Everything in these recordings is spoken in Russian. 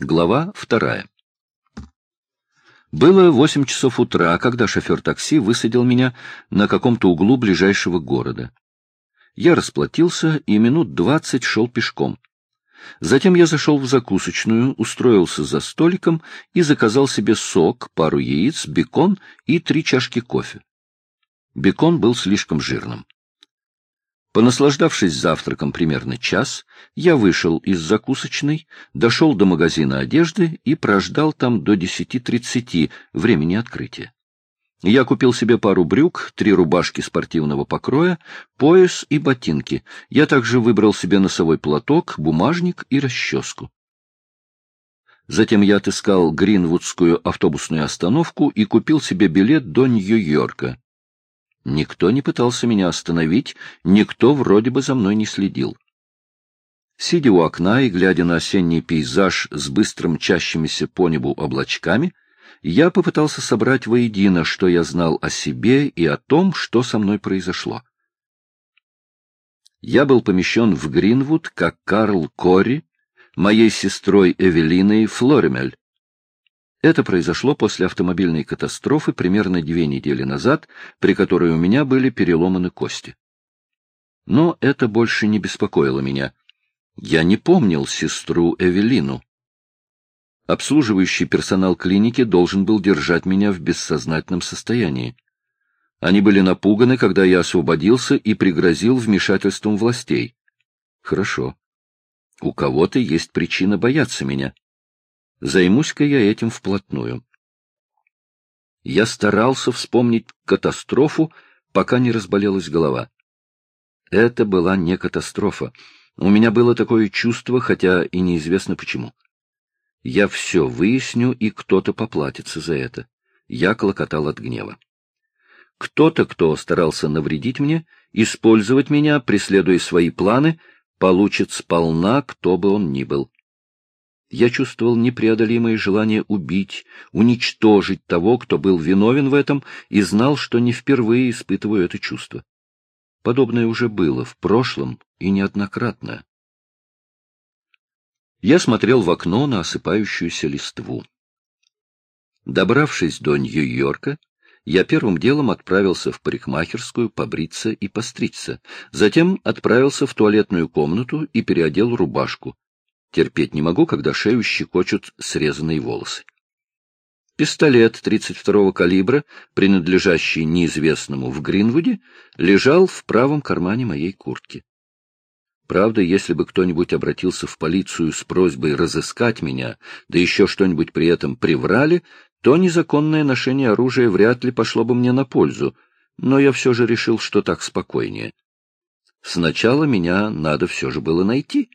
Глава вторая. Было восемь часов утра, когда шофер такси высадил меня на каком-то углу ближайшего города. Я расплатился и минут двадцать шел пешком. Затем я зашел в закусочную, устроился за столиком и заказал себе сок, пару яиц, бекон и три чашки кофе. Бекон был слишком жирным. Понаслаждавшись завтраком примерно час, я вышел из закусочной, дошел до магазина одежды и прождал там до десяти тридцати времени открытия. Я купил себе пару брюк, три рубашки спортивного покроя, пояс и ботинки. Я также выбрал себе носовой платок, бумажник и расческу. Затем я отыскал Гринвудскую автобусную остановку и купил себе билет до Нью-Йорка. Никто не пытался меня остановить, никто вроде бы за мной не следил. Сидя у окна и глядя на осенний пейзаж с быстро мчащимися по небу облачками, я попытался собрать воедино, что я знал о себе и о том, что со мной произошло. Я был помещен в Гринвуд как Карл Кори, моей сестрой Эвелиной Флоремель, это произошло после автомобильной катастрофы примерно две недели назад, при которой у меня были переломаны кости. Но это больше не беспокоило меня. Я не помнил сестру Эвелину. Обслуживающий персонал клиники должен был держать меня в бессознательном состоянии. Они были напуганы, когда я освободился и пригрозил вмешательством властей. Хорошо. У кого-то есть причина бояться меня. Займусь-ка я этим вплотную. Я старался вспомнить катастрофу, пока не разболелась голова. Это была не катастрофа. У меня было такое чувство, хотя и неизвестно почему. Я все выясню, и кто-то поплатится за это. Я клокотал от гнева. Кто-то, кто старался навредить мне, использовать меня, преследуя свои планы, получит сполна, кто бы он ни был я чувствовал непреодолимое желание убить, уничтожить того, кто был виновен в этом, и знал, что не впервые испытываю это чувство. Подобное уже было в прошлом и неоднократно. Я смотрел в окно на осыпающуюся листву. Добравшись до Нью-Йорка, я первым делом отправился в парикмахерскую побриться и постричься, затем отправился в туалетную комнату и переодел рубашку, Терпеть не могу, когда шею щекочут срезанные волосы. Пистолет 32-го калибра, принадлежащий неизвестному в Гринвуде, лежал в правом кармане моей куртки. Правда, если бы кто-нибудь обратился в полицию с просьбой разыскать меня, да еще что-нибудь при этом приврали, то незаконное ношение оружия вряд ли пошло бы мне на пользу, но я все же решил, что так спокойнее. Сначала меня надо все же было найти.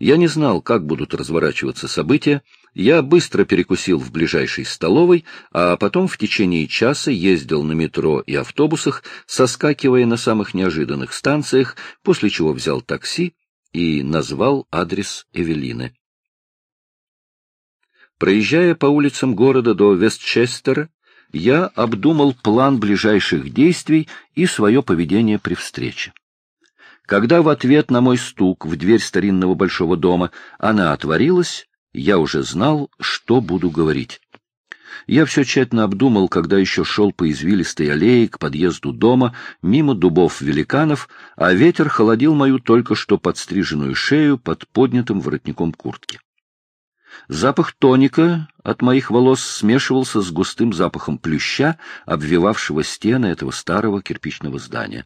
Я не знал, как будут разворачиваться события. Я быстро перекусил в ближайшей столовой, а потом в течение часа ездил на метро и автобусах, соскакивая на самых неожиданных станциях, после чего взял такси и назвал адрес Эвелины. Проезжая по улицам города до Вестчестера, я обдумал план ближайших действий и свое поведение при встрече. Когда в ответ на мой стук в дверь старинного большого дома она отворилась, я уже знал, что буду говорить. Я все тщательно обдумал, когда еще шел по извилистой аллее к подъезду дома, мимо дубов-великанов, а ветер холодил мою только что подстриженную шею под поднятым воротником куртки. Запах тоника от моих волос смешивался с густым запахом плюща, обвивавшего стены этого старого кирпичного здания.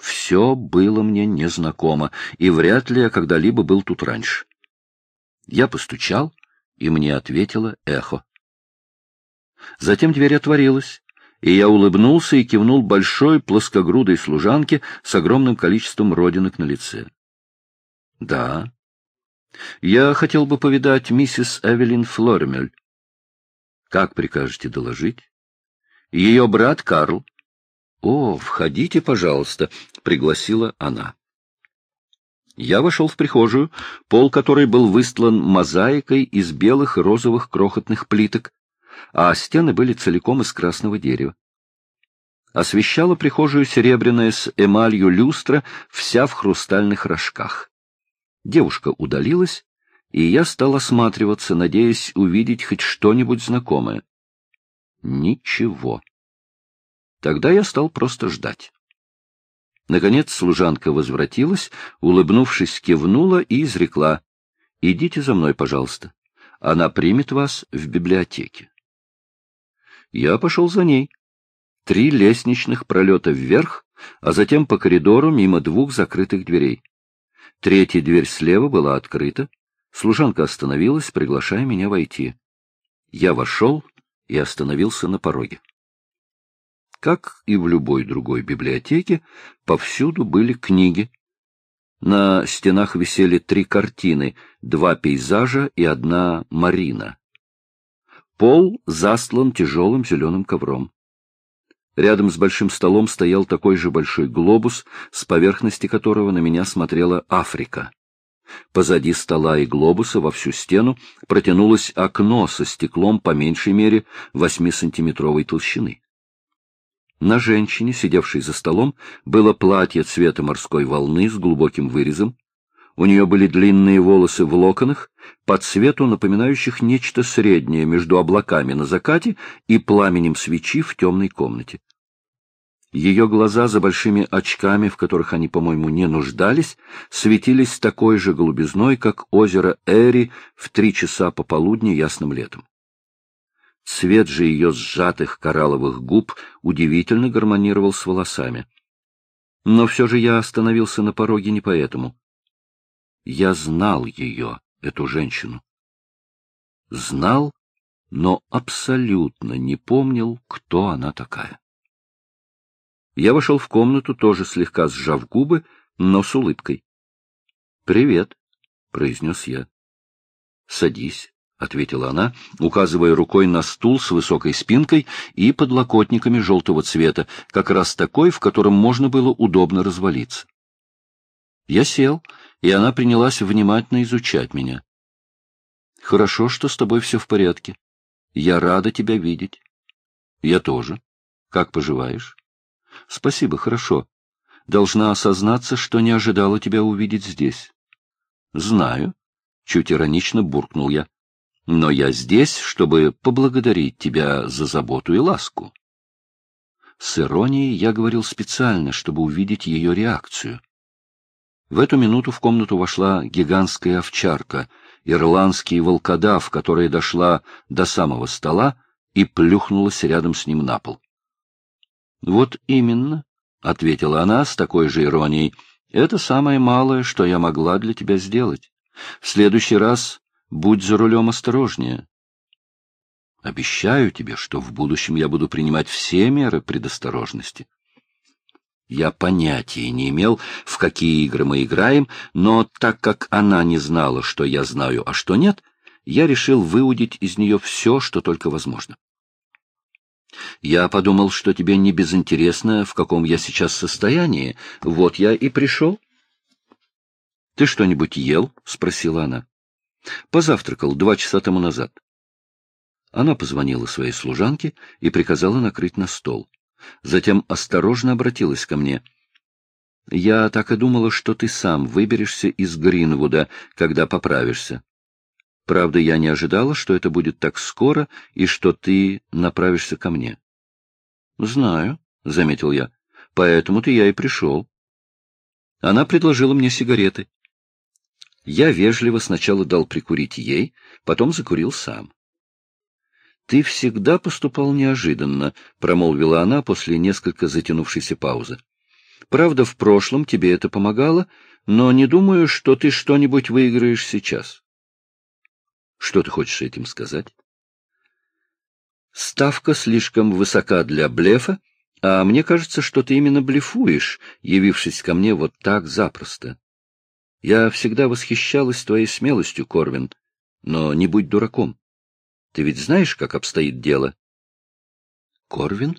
Все было мне незнакомо, и вряд ли я когда-либо был тут раньше. Я постучал, и мне ответило эхо. Затем дверь отворилась, и я улыбнулся и кивнул большой плоскогрудой служанке с огромным количеством родинок на лице. — Да. — Я хотел бы повидать миссис Эвелин Флоремель. — Как прикажете доложить? — Ее брат Карл. — О, входите, пожалуйста, — пригласила она. Я вошел в прихожую, пол которой был выстлан мозаикой из белых и розовых крохотных плиток, а стены были целиком из красного дерева. Освещала прихожую серебряная с эмалью люстра, вся в хрустальных рожках. Девушка удалилась, и я стал осматриваться, надеясь увидеть хоть что-нибудь знакомое. Ничего. Тогда я стал просто ждать. Наконец служанка возвратилась, улыбнувшись, кивнула и изрекла. — Идите за мной, пожалуйста. Она примет вас в библиотеке. Я пошел за ней. Три лестничных пролета вверх, а затем по коридору мимо двух закрытых дверей. Третья дверь слева была открыта. Служанка остановилась, приглашая меня войти. Я вошел и остановился на пороге. Как и в любой другой библиотеке, повсюду были книги. На стенах висели три картины, два пейзажа и одна марина. Пол застлан тяжелым зеленым ковром. Рядом с большим столом стоял такой же большой глобус, с поверхности которого на меня смотрела Африка. Позади стола и глобуса во всю стену протянулось окно со стеклом по меньшей мере восьмисантиметровой толщины. На женщине, сидевшей за столом, было платье цвета морской волны с глубоким вырезом. У нее были длинные волосы в локонах, по цвету напоминающих нечто среднее между облаками на закате и пламенем свечи в темной комнате. Ее глаза за большими очками, в которых они, по-моему, не нуждались, светились такой же голубизной, как озеро Эри в три часа пополудни ясным летом. Цвет же ее сжатых коралловых губ удивительно гармонировал с волосами. Но все же я остановился на пороге не поэтому. Я знал ее, эту женщину. Знал, но абсолютно не помнил, кто она такая. Я вошел в комнату, тоже слегка сжав губы, но с улыбкой. — Привет, — произнес я. — Садись, — ответила она, указывая рукой на стул с высокой спинкой и подлокотниками желтого цвета, как раз такой, в котором можно было удобно развалиться. Я сел, и она принялась внимательно изучать меня. — Хорошо, что с тобой все в порядке. Я рада тебя видеть. — Я тоже. Как поживаешь? — Спасибо, хорошо. Должна осознаться, что не ожидала тебя увидеть здесь. — Знаю, — чуть иронично буркнул я. — Но я здесь, чтобы поблагодарить тебя за заботу и ласку. С иронией я говорил специально, чтобы увидеть ее реакцию. В эту минуту в комнату вошла гигантская овчарка, ирландский волкодав, которая дошла до самого стола и плюхнулась рядом с ним на пол. — Вот именно, — ответила она с такой же иронией, — это самое малое, что я могла для тебя сделать. В следующий раз будь за рулем осторожнее. Обещаю тебе, что в будущем я буду принимать все меры предосторожности. Я понятия не имел, в какие игры мы играем, но так как она не знала, что я знаю, а что нет, я решил выудить из нее все, что только возможно. Я подумал, что тебе не безинтересно, в каком я сейчас состоянии. Вот я и пришел. — Ты что-нибудь ел? — спросила она. — Позавтракал два часа тому назад. Она позвонила своей служанке и приказала накрыть на стол. Затем осторожно обратилась ко мне. — Я так и думала, что ты сам выберешься из Гринвуда, когда поправишься. Правда, я не ожидала, что это будет так скоро и что ты направишься ко мне. — Знаю, — заметил я, — поэтому-то я и пришел. Она предложила мне сигареты. Я вежливо сначала дал прикурить ей, потом закурил сам. — Ты всегда поступал неожиданно, — промолвила она после несколько затянувшейся паузы. — Правда, в прошлом тебе это помогало, но не думаю, что ты что-нибудь выиграешь сейчас. Что ты хочешь этим сказать? Ставка слишком высока для блефа, а мне кажется, что ты именно блефуешь, явившись ко мне вот так запросто. Я всегда восхищалась твоей смелостью, Корвин, но не будь дураком. Ты ведь знаешь, как обстоит дело? Корвин?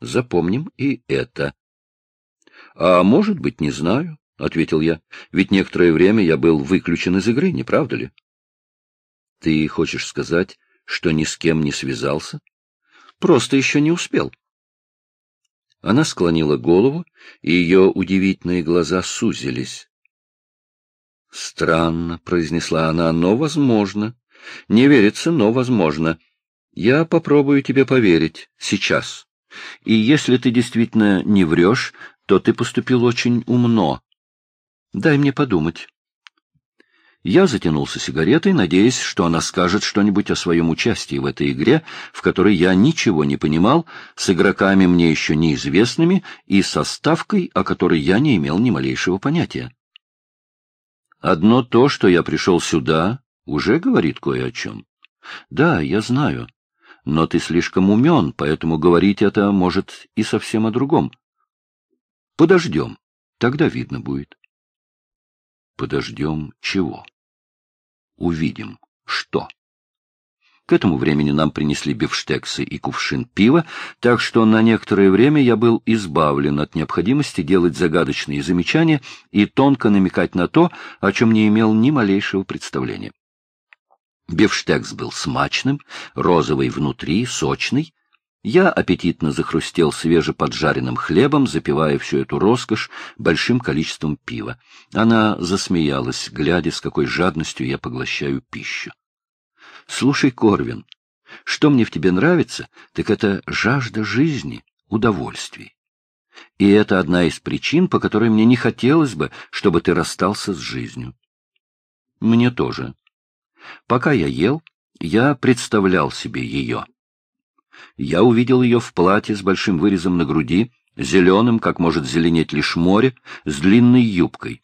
Запомним и это. А может быть, не знаю, — ответил я, — ведь некоторое время я был выключен из игры, не правда ли? Ты хочешь сказать, что ни с кем не связался? Просто еще не успел. Она склонила голову, и ее удивительные глаза сузились. Странно, — произнесла она, — но возможно. Не верится, но возможно. Я попробую тебе поверить. Сейчас. И если ты действительно не врешь, то ты поступил очень умно. Дай мне подумать. Я затянулся сигаретой, надеясь, что она скажет что-нибудь о своем участии в этой игре, в которой я ничего не понимал, с игроками мне еще неизвестными и со ставкой, о которой я не имел ни малейшего понятия. Одно то, что я пришел сюда, уже говорит кое о чем. Да, я знаю. Но ты слишком умен, поэтому говорить это может и совсем о другом. Подождем, тогда видно будет. Подождем чего? Увидим, что. К этому времени нам принесли бифштексы и кувшин пива, так что на некоторое время я был избавлен от необходимости делать загадочные замечания и тонко намекать на то, о чем не имел ни малейшего представления. Бифштекс был смачным, розовый внутри, сочный, я аппетитно захрустел свежеподжаренным хлебом, запивая всю эту роскошь большим количеством пива. Она засмеялась, глядя, с какой жадностью я поглощаю пищу. — Слушай, Корвин, что мне в тебе нравится, так это жажда жизни, удовольствий. И это одна из причин, по которой мне не хотелось бы, чтобы ты расстался с жизнью. Мне тоже. Пока я ел, я представлял себе ее я увидел ее в платье с большим вырезом на груди, зеленым, как может зеленеть лишь море, с длинной юбкой.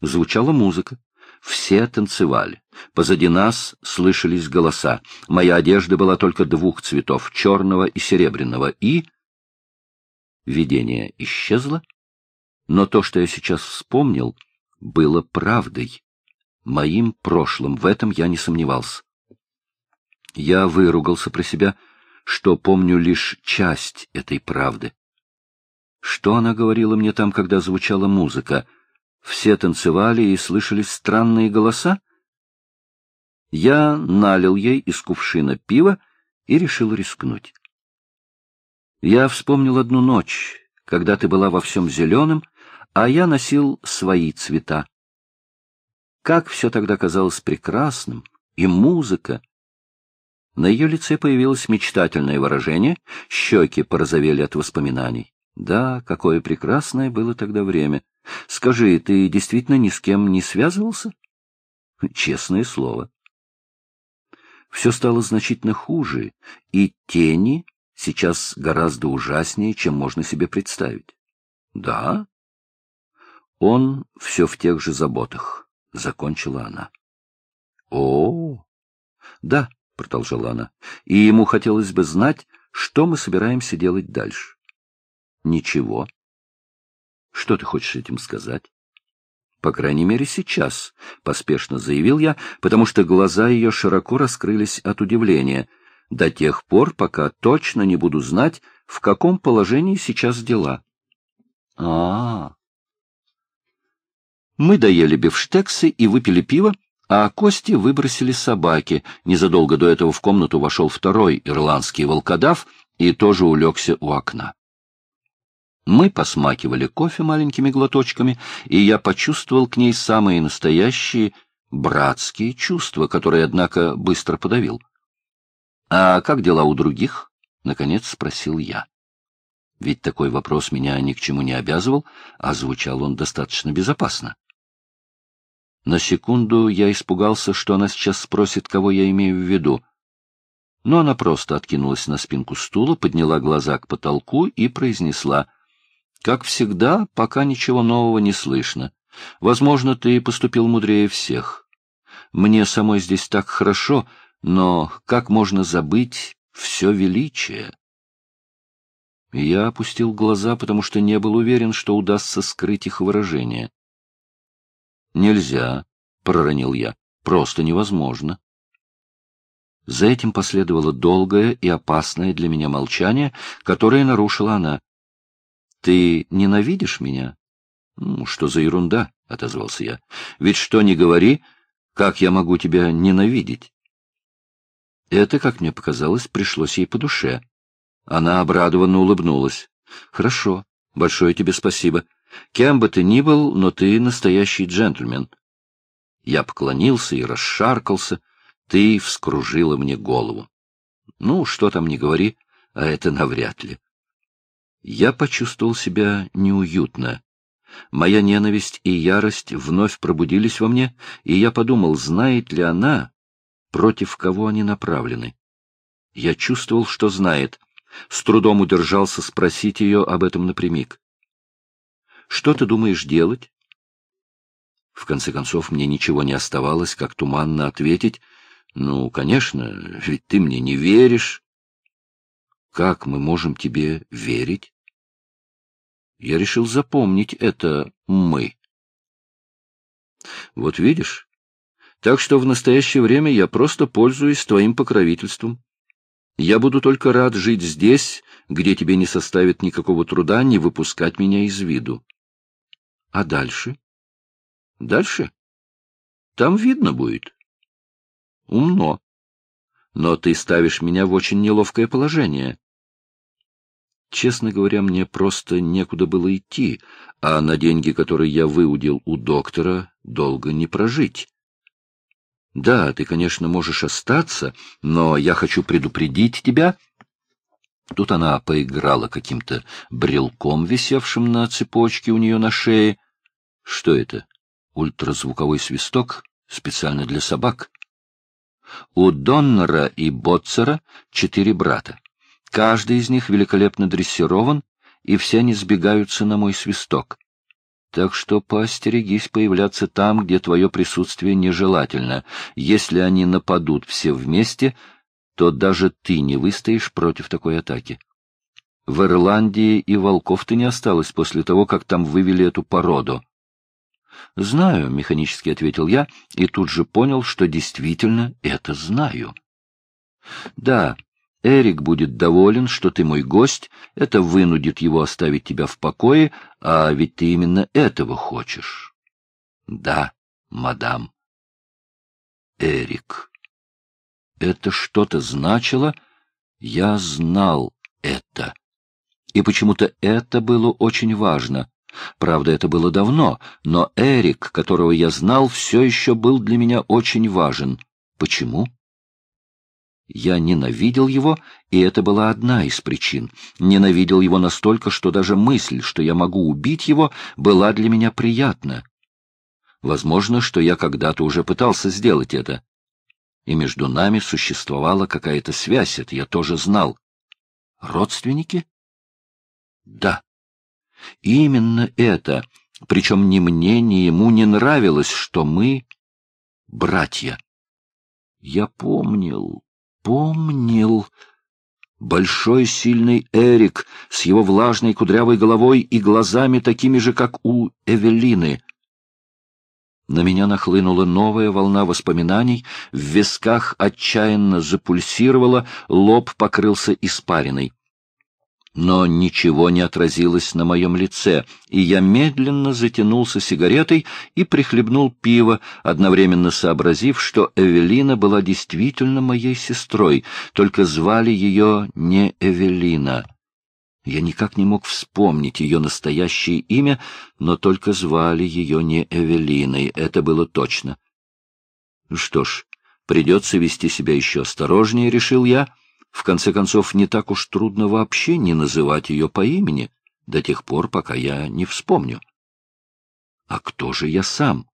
Звучала музыка. Все танцевали. Позади нас слышались голоса. Моя одежда была только двух цветов, черного и серебряного, и... Видение исчезло, но то, что я сейчас вспомнил, было правдой. Моим прошлым, в этом я не сомневался. Я выругался про себя — что помню лишь часть этой правды. Что она говорила мне там, когда звучала музыка? Все танцевали и слышали странные голоса? Я налил ей из кувшина пива и решил рискнуть. Я вспомнил одну ночь, когда ты была во всем зеленом, а я носил свои цвета. Как все тогда казалось прекрасным, и музыка, на ее лице появилось мечтательное выражение, щеки порозовели от воспоминаний. Да, какое прекрасное было тогда время. Скажи, ты действительно ни с кем не связывался? Честное слово. Все стало значительно хуже, и тени сейчас гораздо ужаснее, чем можно себе представить. Да? Он все в тех же заботах, — закончила она. О, да, — продолжала она, — и ему хотелось бы знать, что мы собираемся делать дальше. — Ничего. — Что ты хочешь этим сказать? — По крайней мере, сейчас, — поспешно заявил я, потому что глаза ее широко раскрылись от удивления, до тех пор, пока точно не буду знать, в каком положении сейчас дела. — А-а-а! Мы доели бифштексы и выпили пиво, а кости выбросили собаки. Незадолго до этого в комнату вошел второй ирландский волкодав и тоже улегся у окна. Мы посмакивали кофе маленькими глоточками, и я почувствовал к ней самые настоящие братские чувства, которые, однако, быстро подавил. — А как дела у других? — наконец спросил я. Ведь такой вопрос меня ни к чему не обязывал, а звучал он достаточно безопасно. На секунду я испугался, что она сейчас спросит, кого я имею в виду. Но она просто откинулась на спинку стула, подняла глаза к потолку и произнесла. «Как всегда, пока ничего нового не слышно. Возможно, ты поступил мудрее всех. Мне самой здесь так хорошо, но как можно забыть все величие?» Я опустил глаза, потому что не был уверен, что удастся скрыть их выражение. Нельзя, проронил я. Просто невозможно. За этим последовало долгое и опасное для меня молчание, которое нарушила она. Ты ненавидишь меня? Что за ерунда, отозвался я. Ведь что ни говори, как я могу тебя ненавидеть? Это, как мне показалось, пришлось ей по душе. Она обрадованно улыбнулась. Хорошо, большое тебе спасибо. Кем бы ты ни был, но ты настоящий джентльмен. Я поклонился и расшаркался. Ты вскружила мне голову. Ну, что там не говори, а это навряд ли. Я почувствовал себя неуютно. Моя ненависть и ярость вновь пробудились во мне, и я подумал, знает ли она, против кого они направлены. Я чувствовал, что знает. С трудом удержался спросить ее об этом напрямик. «Что ты думаешь делать?» В конце концов, мне ничего не оставалось, как туманно ответить. «Ну, конечно, ведь ты мне не веришь». «Как мы можем тебе верить?» Я решил запомнить это «мы». Вот видишь? Так что в настоящее время я просто пользуюсь твоим покровительством. Я буду только рад жить здесь, где тебе не составит никакого труда не выпускать меня из виду. А дальше? Дальше? Там видно будет. Умно. Но ты ставишь меня в очень неловкое положение. Честно говоря, мне просто некуда было идти, а на деньги, которые я выудил у доктора, долго не прожить. Да, ты, конечно, можешь остаться, но я хочу предупредить тебя. Тут она поиграла каким-то брелком, висевшим на цепочке у нее на шее. Что это? Ультразвуковой свисток, специально для собак. У Доннера и Ботцера четыре брата. Каждый из них великолепно дрессирован, и все они сбегаются на мой свисток. Так что поостерегись появляться там, где твое присутствие нежелательно. Если они нападут все вместе, то даже ты не выстоишь против такой атаки. В Ирландии и волков-то не осталось после того, как там вывели эту породу. — Знаю, — механически ответил я, и тут же понял, что действительно это знаю. — Да, Эрик будет доволен, что ты мой гость, это вынудит его оставить тебя в покое, а ведь ты именно этого хочешь. Да, мадам. Эрик. Это что-то значило? Я знал это. И почему-то это было очень важно. Правда, это было давно, но Эрик, которого я знал, все еще был для меня очень важен. Почему? Я ненавидел его, и это была одна из причин. Ненавидел его настолько, что даже мысль, что я могу убить его, была для меня приятна. Возможно, что я когда-то уже пытался сделать это. И между нами существовала какая-то связь, это я тоже знал. Родственники? Да. Именно это, причем ни мне, ни ему не нравилось, что мы братья. Я помнил, помнил. Большой сильный Эрик с его влажной кудрявой головой и глазами такими же, как у Эвелины. На меня нахлынула новая волна воспоминаний, в висках отчаянно запульсировала, лоб покрылся испариной но ничего не отразилось на моем лице, и я медленно затянулся сигаретой и прихлебнул пиво, одновременно сообразив, что Эвелина была действительно моей сестрой, только звали ее не Эвелина. Я никак не мог вспомнить ее настоящее имя, но только звали ее не Эвелиной, это было точно. Что ж, придется вести себя еще осторожнее, решил я, — в конце концов, не так уж трудно вообще не называть ее по имени, до тех пор, пока я не вспомню. А кто же я сам?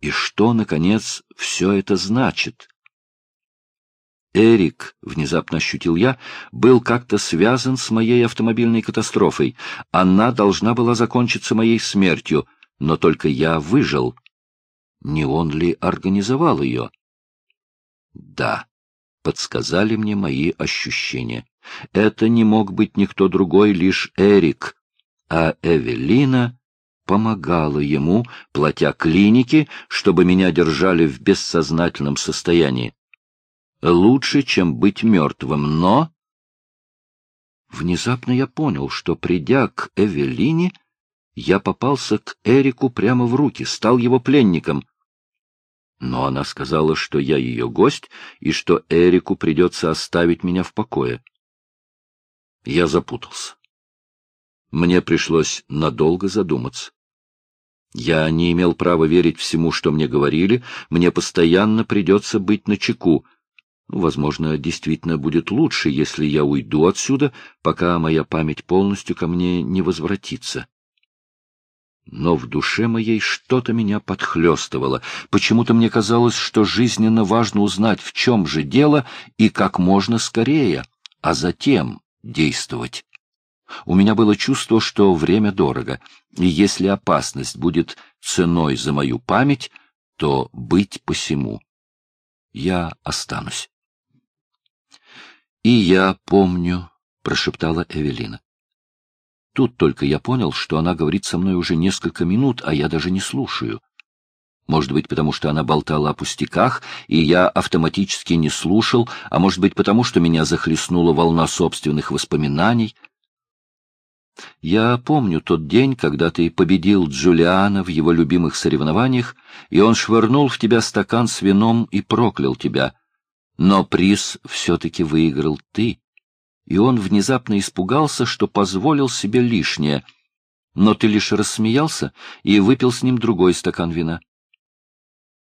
И что, наконец, все это значит? Эрик, внезапно ощутил я, был как-то связан с моей автомобильной катастрофой. Она должна была закончиться моей смертью, но только я выжил. Не он ли организовал ее? Да подсказали мне мои ощущения. Это не мог быть никто другой, лишь Эрик, а Эвелина помогала ему, платя клинике, чтобы меня держали в бессознательном состоянии. Лучше, чем быть мертвым, но... Внезапно я понял, что, придя к Эвелине, я попался к Эрику прямо в руки, стал его пленником. Но она сказала, что я ее гость и что Эрику придется оставить меня в покое. Я запутался. Мне пришлось надолго задуматься. Я не имел права верить всему, что мне говорили, мне постоянно придется быть начеку. Возможно, действительно будет лучше, если я уйду отсюда, пока моя память полностью ко мне не возвратится. Но в душе моей что-то меня подхлестывало. Почему-то мне казалось, что жизненно важно узнать, в чем же дело, и как можно скорее, а затем действовать. У меня было чувство, что время дорого, и если опасность будет ценой за мою память, то быть посему. Я останусь. — И я помню, — прошептала Эвелина. Тут только я понял, что она говорит со мной уже несколько минут, а я даже не слушаю. Может быть, потому что она болтала о пустяках, и я автоматически не слушал, а может быть, потому что меня захлестнула волна собственных воспоминаний — я помню тот день, когда ты победил Джулиана в его любимых соревнованиях, и он швырнул в тебя стакан с вином и проклял тебя. Но приз все-таки выиграл ты, и он внезапно испугался, что позволил себе лишнее. Но ты лишь рассмеялся и выпил с ним другой стакан вина.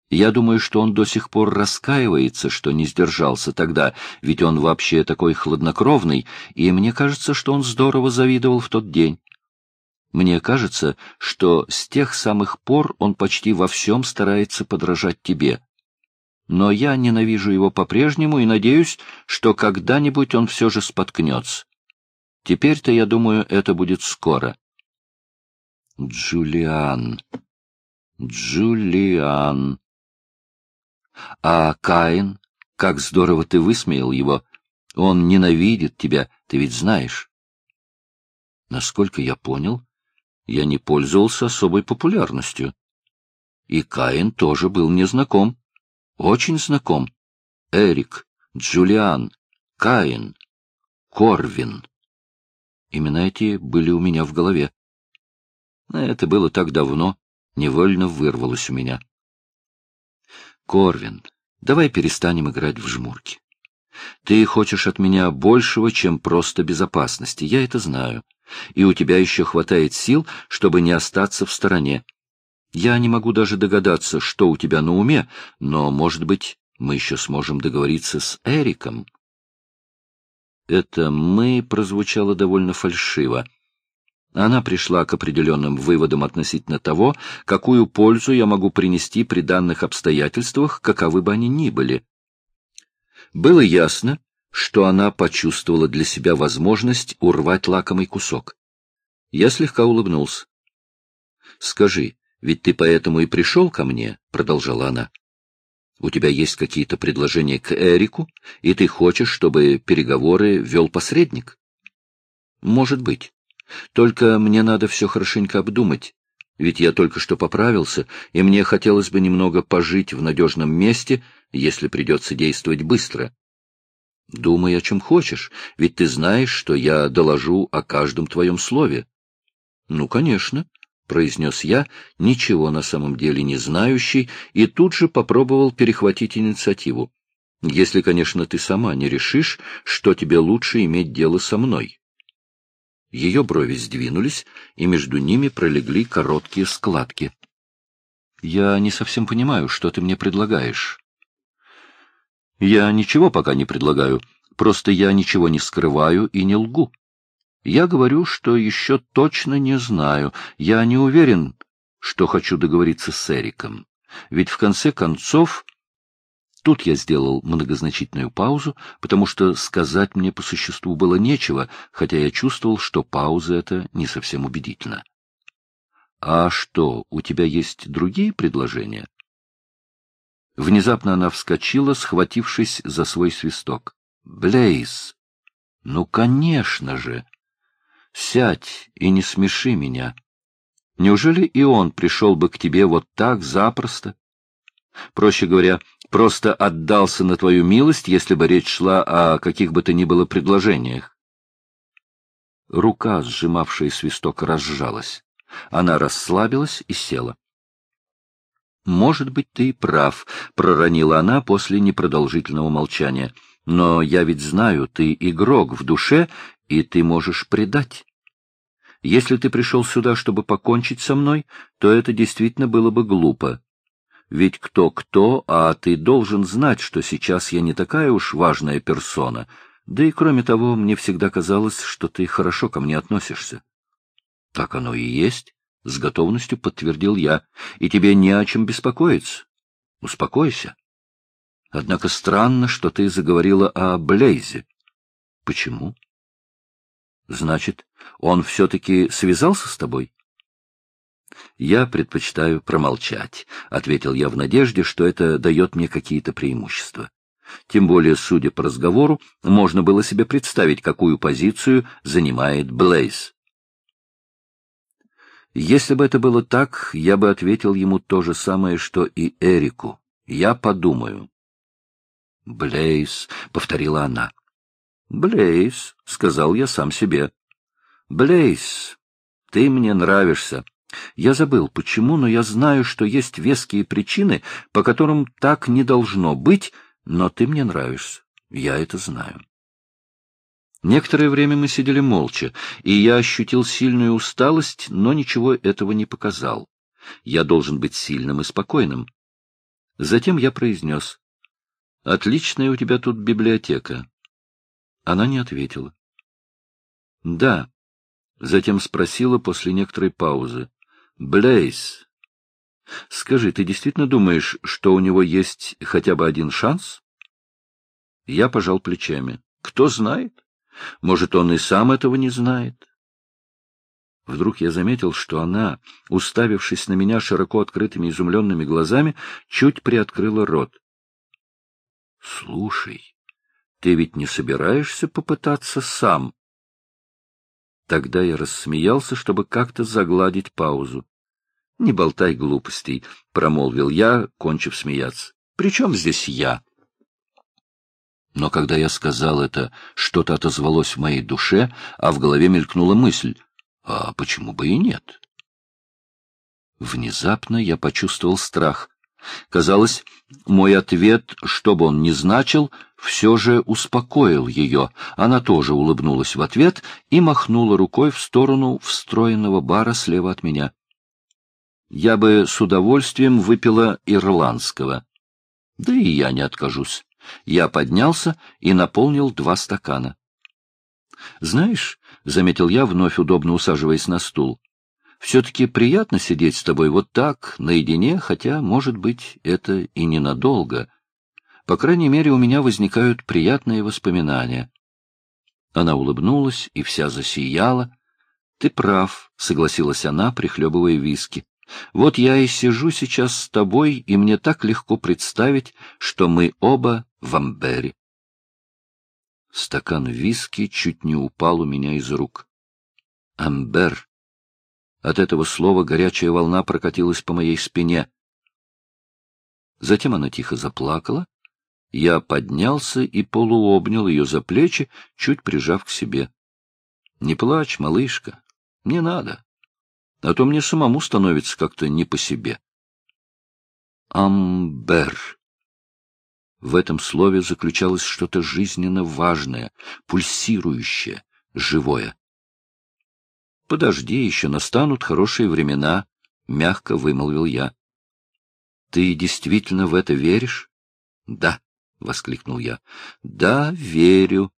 Я думаю, что он до сих пор раскаивается, что не сдержался тогда, ведь он вообще такой хладнокровный, и мне кажется, что он здорово завидовал в тот день. Мне кажется, что с тех самых пор он почти во всем старается подражать тебе. Но я ненавижу его по-прежнему и надеюсь, что когда-нибудь он все же споткнется. Теперь-то, я думаю, это будет скоро. Джулиан. Джулиан. А Каин, как здорово ты высмеял его. Он ненавидит тебя, ты ведь знаешь. Насколько я понял, я не пользовался особой популярностью. И Каин тоже был мне знаком. Очень знаком. Эрик, Джулиан, Каин, Корвин. Имена эти были у меня в голове. Это было так давно, невольно вырвалось у меня. Корвин, давай перестанем играть в жмурки. Ты хочешь от меня большего, чем просто безопасности, я это знаю. И у тебя еще хватает сил, чтобы не остаться в стороне. Я не могу даже догадаться, что у тебя на уме, но, может быть, мы еще сможем договориться с Эриком. Это «мы» прозвучало довольно фальшиво. Она пришла к определенным выводам относительно того, какую пользу я могу принести при данных обстоятельствах, каковы бы они ни были. Было ясно, что она почувствовала для себя возможность урвать лакомый кусок. Я слегка улыбнулся. — Скажи, ведь ты поэтому и пришел ко мне, — продолжала она. — У тебя есть какие-то предложения к Эрику, и ты хочешь, чтобы переговоры вел посредник? — Может быть. Только мне надо все хорошенько обдумать, ведь я только что поправился, и мне хотелось бы немного пожить в надежном месте, если придется действовать быстро. Думай, о чем хочешь, ведь ты знаешь, что я доложу о каждом твоем слове. — Ну, конечно, — произнес я, ничего на самом деле не знающий, и тут же попробовал перехватить инициативу. Если, конечно, ты сама не решишь, что тебе лучше иметь дело со мной. Ее брови сдвинулись, и между ними пролегли короткие складки. — Я не совсем понимаю, что ты мне предлагаешь. — Я ничего пока не предлагаю, просто я ничего не скрываю и не лгу. Я говорю, что еще точно не знаю, я не уверен, что хочу договориться с Эриком. Ведь в конце концов Тут я сделал многозначительную паузу, потому что сказать мне по существу было нечего, хотя я чувствовал, что пауза эта не совсем убедительна. — А что, у тебя есть другие предложения? Внезапно она вскочила, схватившись за свой свисток. — Блейз! Ну, конечно же! Сядь и не смеши меня. Неужели и он пришел бы к тебе вот так запросто? Проще говоря, просто отдался на твою милость, если бы речь шла о каких бы то ни было предложениях. Рука, сжимавшая свисток, разжалась. Она расслабилась и села. «Может быть, ты и прав», — проронила она после непродолжительного молчания. «Но я ведь знаю, ты игрок в душе, и ты можешь предать. Если ты пришел сюда, чтобы покончить со мной, то это действительно было бы глупо. Ведь кто-кто, а ты должен знать, что сейчас я не такая уж важная персона. Да и кроме того, мне всегда казалось, что ты хорошо ко мне относишься. — Так оно и есть, — с готовностью подтвердил я, — и тебе не о чем беспокоиться. Успокойся. Однако странно, что ты заговорила о Блейзе. — Почему? — Значит, он все-таки связался с тобой? Я предпочитаю промолчать, — ответил я в надежде, что это дает мне какие-то преимущества. Тем более, судя по разговору, можно было себе представить, какую позицию занимает Блейз. Если бы это было так, я бы ответил ему то же самое, что и Эрику. Я подумаю. «Блейз», — повторила она. Блейз, — сказал я сам себе. Блейз, ты мне нравишься. Я забыл, почему, но я знаю, что есть веские причины, по которым так не должно быть, но ты мне нравишься. Я это знаю. Некоторое время мы сидели молча, и я ощутил сильную усталость, но ничего этого не показал. Я должен быть сильным и спокойным. Затем я произнес. — Отличная у тебя тут библиотека. Она не ответила. — Да. Затем спросила после некоторой паузы. — Блейз, скажи, ты действительно думаешь, что у него есть хотя бы один шанс? Я пожал плечами. Кто знает? Может, он и сам этого не знает? Вдруг я заметил, что она, уставившись на меня широко открытыми изумленными глазами, чуть приоткрыла рот. — Слушай, ты ведь не собираешься попытаться сам? Тогда я рассмеялся, чтобы как-то загладить паузу. — Не болтай глупостей, — промолвил я, кончив смеяться. — Причем здесь я? Но когда я сказал это, что-то отозвалось в моей душе, а в голове мелькнула мысль. А почему бы и нет? Внезапно я почувствовал страх. Казалось, мой ответ, что бы он ни значил, все же успокоил ее. Она тоже улыбнулась в ответ и махнула рукой в сторону встроенного бара слева от меня. Я бы с удовольствием выпила ирландского. Да и я не откажусь. Я поднялся и наполнил два стакана. — Знаешь, — заметил я, вновь удобно усаживаясь на стул, все-таки приятно сидеть с тобой вот так, наедине, хотя, может быть, это и ненадолго. По крайней мере, у меня возникают приятные воспоминания. Она улыбнулась и вся засияла. — Ты прав, — согласилась она, прихлебывая виски. — Вот я и сижу сейчас с тобой, и мне так легко представить, что мы оба в Амбере. Стакан виски чуть не упал у меня из рук. Амбер от этого слова горячая волна прокатилась по моей спине. Затем она тихо заплакала. Я поднялся и полуобнял ее за плечи, чуть прижав к себе. — Не плачь, малышка, не надо, а то мне самому становится как-то не по себе. Амбер. В этом слове заключалось что-то жизненно важное, пульсирующее, живое. — Подожди, еще настанут хорошие времена, — мягко вымолвил я. — Ты действительно в это веришь? — Да, — воскликнул я. — Да, верю.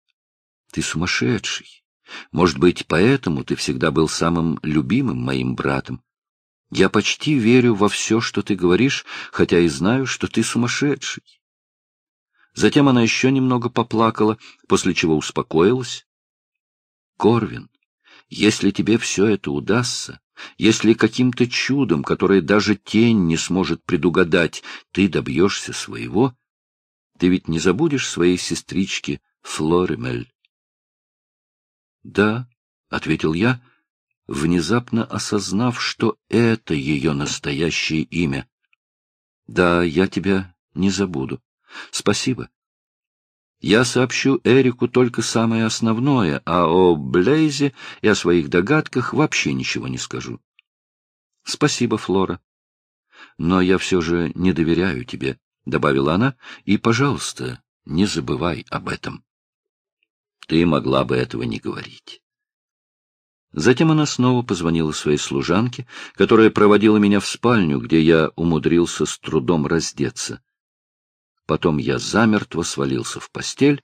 Ты сумасшедший. Может быть, поэтому ты всегда был самым любимым моим братом. Я почти верю во все, что ты говоришь, хотя и знаю, что ты сумасшедший. Затем она еще немного поплакала, после чего успокоилась. Корвин, если тебе все это удастся, если каким-то чудом, которое даже тень не сможет предугадать, ты добьешься своего, ты ведь не забудешь своей сестрички Флоремель. — Да, — ответил я, внезапно осознав, что это ее настоящее имя. — Да, я тебя не забуду. Спасибо. Я сообщу Эрику только самое основное, а о Блейзе и о своих догадках вообще ничего не скажу. — Спасибо, Флора. — Но я все же не доверяю тебе, — добавила она, — и, пожалуйста, не забывай об этом. Ты могла бы этого не говорить. Затем она снова позвонила своей служанке, которая проводила меня в спальню, где я умудрился с трудом раздеться. Потом я замертво свалился в постель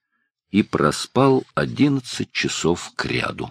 и проспал одиннадцать часов кряду.